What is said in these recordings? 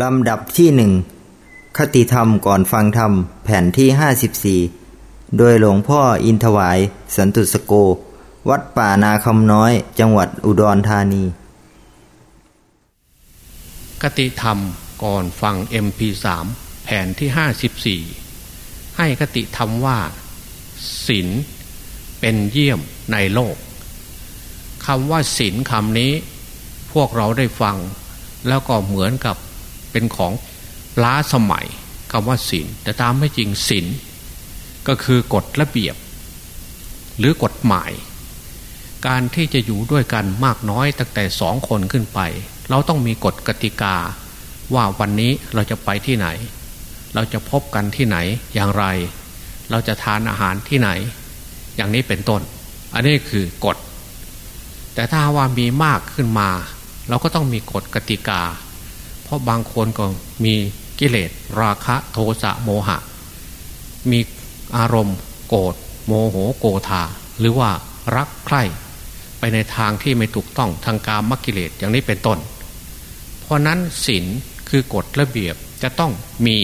ลำดับที่หนึ่งคติธรรมก่อนฟังธรรม แผ่นที่54โดยหลวงพ่ออินทวาย สันตุสโก วัดป่านาคำน้อย จังหวัดอุดรธานี คติธรรมก่อนฟัง MP3 แผ่นที่54ให้คติธรรมว่าศีลเป็นเยี่ยมในโลกคำว่าศีลคำนี้ พวกเราได้ฟัง แล้วก็เหมือนกับ เป็นของล้าสมัยคำว่าศีลแต่ตามไม่จริงศีลก็คือกฎระเบียบ หรือกฎหมาย การที่จะอยู่ด้วยกันมากน้อยตั้งแต่สองคนขึ้นไป เราต้องมีกฎกติกา ว่าวันนี้เราจะไปที่ไหน เราจะพบกันที่ไหนอย่างไร เราจะทานอาหารที่ไหน อย่างนี้เป็นต้น อันนี้คือกฎ แต่ถ้าว่ามีมากขึ้นมา เราก็ต้องมีกฎกติกา ราะบางคนก็มีกิเลสราคะโทสะโมหะ มีอารมณ์ โกรธโมโหโกธาหรือว่ารักใคร่ไปในทางที่ไม่ถูกต้องทางการมกิเลสอย่างนี้เป็นต้น เพราะนั้นศีลคือกฎระเบียบจะต้องมี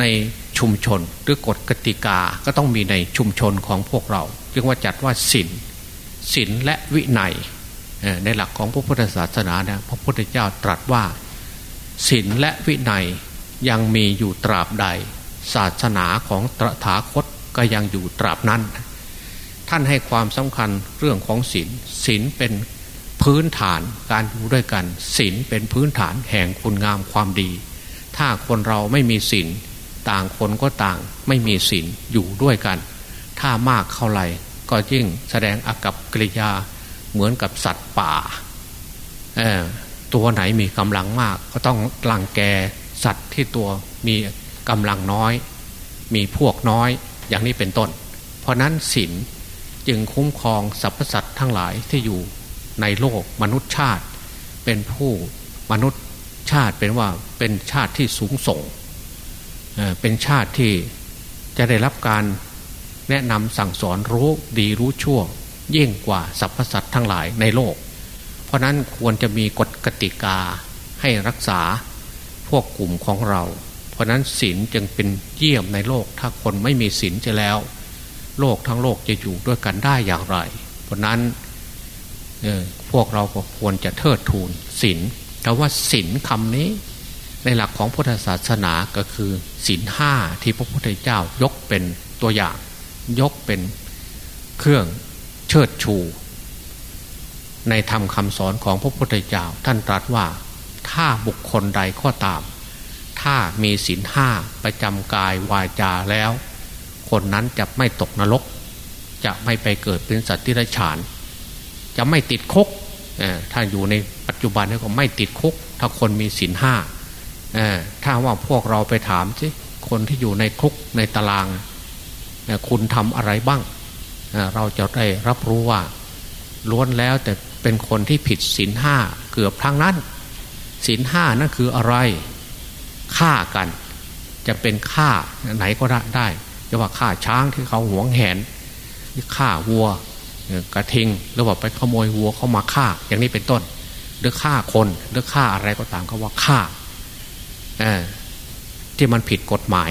ในชุมชนหรือกฎกติกาก็ต้องมีในชุมชนของพวกเราจึงว่าจัดว่าศีลศีลและวินัยในหลักของพระพุทธศาสนาเนี่ยพระพุทธเจ้าตรัสว่า ศีลและวินัยยังมีอยู่ตราบใด ศาสนาของตถาคตก็ยังอยู่ตราบนั้น ท่านให้ความสำคัญเรื่องของศีลศีลเป็นพื้นฐานการอยู่ด้วยกันศีลเป็นพื้นฐานแห่งคุณงามความดี ถ้าคนเราไม่มีศีลต่างคนก็ต่างไม่มีศีลอยู่ด้วยกัน ถ้ามากเข้าไรก็ยิ่งแสดงอากับกิริยาเหมือนกับสัตว์ป่า ตัวไหนมีกำลังมาก ก็ต้องลังแกสัตว์ที่ตัวมีกำลังน้อย มีพวกน้อยอย่างนี้เป็นต้น เพราะนั้นศีลจึงคุ้มครองสรรพสัตว์ทั้งหลายที่อยู่ในโลกมนุษย์ชาติ เป็นผู้มนุษย์ชาติเป็นว่าเป็นชาติที่สูงส่ง เป็นชาติที่จะได้รับการแนะนำสั่งสอนรู้ดีรู้ชั่วยิ่งกว่าสรรพสัตว์ทั้งหลายในโลก เพราะนั้นควรจะมีกฎกติกาให้รักษาพวกกลุ่มของเรา เพราะนั้นศีลจึงเป็นเยี่ยมในโลก ถ้าคนไม่มีศีลจะแล้ว โลกทั้งโลกจะอยู่ด้วยกันได้อย่างไร เพราะนั้นพวกเราก็ควรจะเทิดทูนศีลแต่ว่าศีลคำนี้ในหลักของพุทธศาสนาก็คือศีลห้าที่พระพุทธเจ้ายกเป็นตัวอย่าง ยกเป็นเครื่องเชิดชู ในธรรมคำสอนของพระพุทธเจ้า ท่านตรัสว่าถ้าบุคคลใดก็ตาม ถ้ามีศีลห้าประจำกายวาจาแล้ว คนนั้นจะไม่ตกนรก จะไม่ไปเกิดเป็นสัตว์ที่ไรฉาน จะไม่ติดคุกถ้าอยู่ในปัจจุบันนี้ก็ไม่ติดคุก ถ้าคนมีศีลห้าถ้าว่าพวกเราไปถามสิคนที่อยู่ในคุกในตาราง คุณทำอะไรบ้าง เราจะได้รับรู้ว่าล้วนแล้วแต่ เป็นคนที่ผิดศีลห้าเกือบทั้งนั้นศีลห้านั่นคืออะไรฆ่ากัน จะเป็นฆ่าไหนก็ได้จะว่าฆ่าช้างที่เขาหวงแหนฆ่าวัวกระทิงหรือว่าไปขโมยวัวเข้ามาฆ่า อย่างนี้เป็นต้น หรือฆ่าคนหรือฆ่าอะไรก็ตามเขาว่าฆ่าที่มันผิดกฎหมาย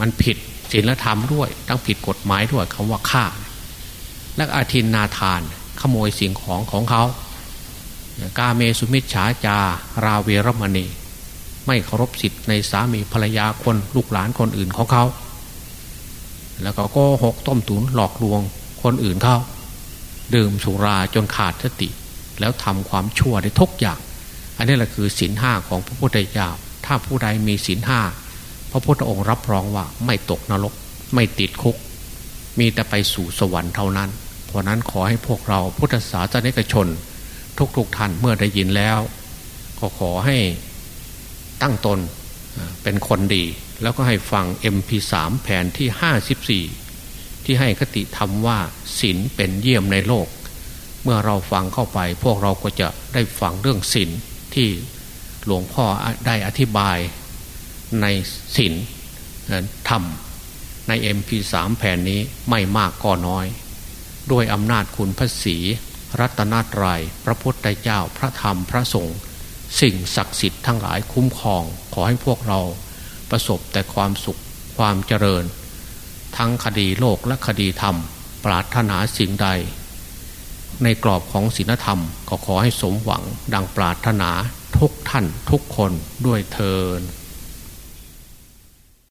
มันผิดศีลธรรมด้วย ทั้งผิดกฎหมายด้วยคำว่าฆ่า และอาทินนาทาน ขโมยสิ่งของของเขา กาเมสุมิชฉาจาราเวรมณี ไม่เคารพสิทธิ์ในสามีภรรยาคนลูกหลานคนอื่นของเขา แล้วก็โกหกต้มตุนหลอกลวงคนอื่นเขาดื่มสุราจนขาดสติ แล้วทำความชั่วได้ทุกอย่าง อันนี้แหละคือศีลห้าของพระพุทธเจ้าถ้าผู้ใดมีศีลห้าพระพุทธองค์รับรองว่าไม่ตกนรก ไม่ติดคุก มีแต่ไปสู่สวรรค์เท่านั้น ราะนั้นขอให้พวกเราพุทธศาสนิกชน ทุกๆทท่านเมื่อได้ยินแล้วก็ขอให้ตั้งตนเป็นคนดี แล้วก็ให้ฟัง MP3 แผ่นที่ 54 ที่ให้คติธรรมว่าศีลเป็นเยี่ยมในโลก เมื่อเราฟังเข้าไป พวกเราก็จะได้ฟังเรื่องศีลที่หลวงพ่อได้อธิบายในศีลธรรมใน MP3 แผ่นนี้ไม่มากก็น้อย ด้วยอำนาจคุณพระศีรัตนตรยัยพระพุทธเจ้าพระธรรมพระสงฆ์สิ่งศักดิ์สิทธิ์ทั้งหลายคุ้มครอง ขอให้พวกเราประสบแต่ความสุขความเจริญ ทั้งคดีโลกและคดีธรรม ปรารถนาสิ่งใด ในกรอบของศีลธรรมก็ขอให้สมหวังดังปรารถนาทุกท่านทุกคนด้วยเทอ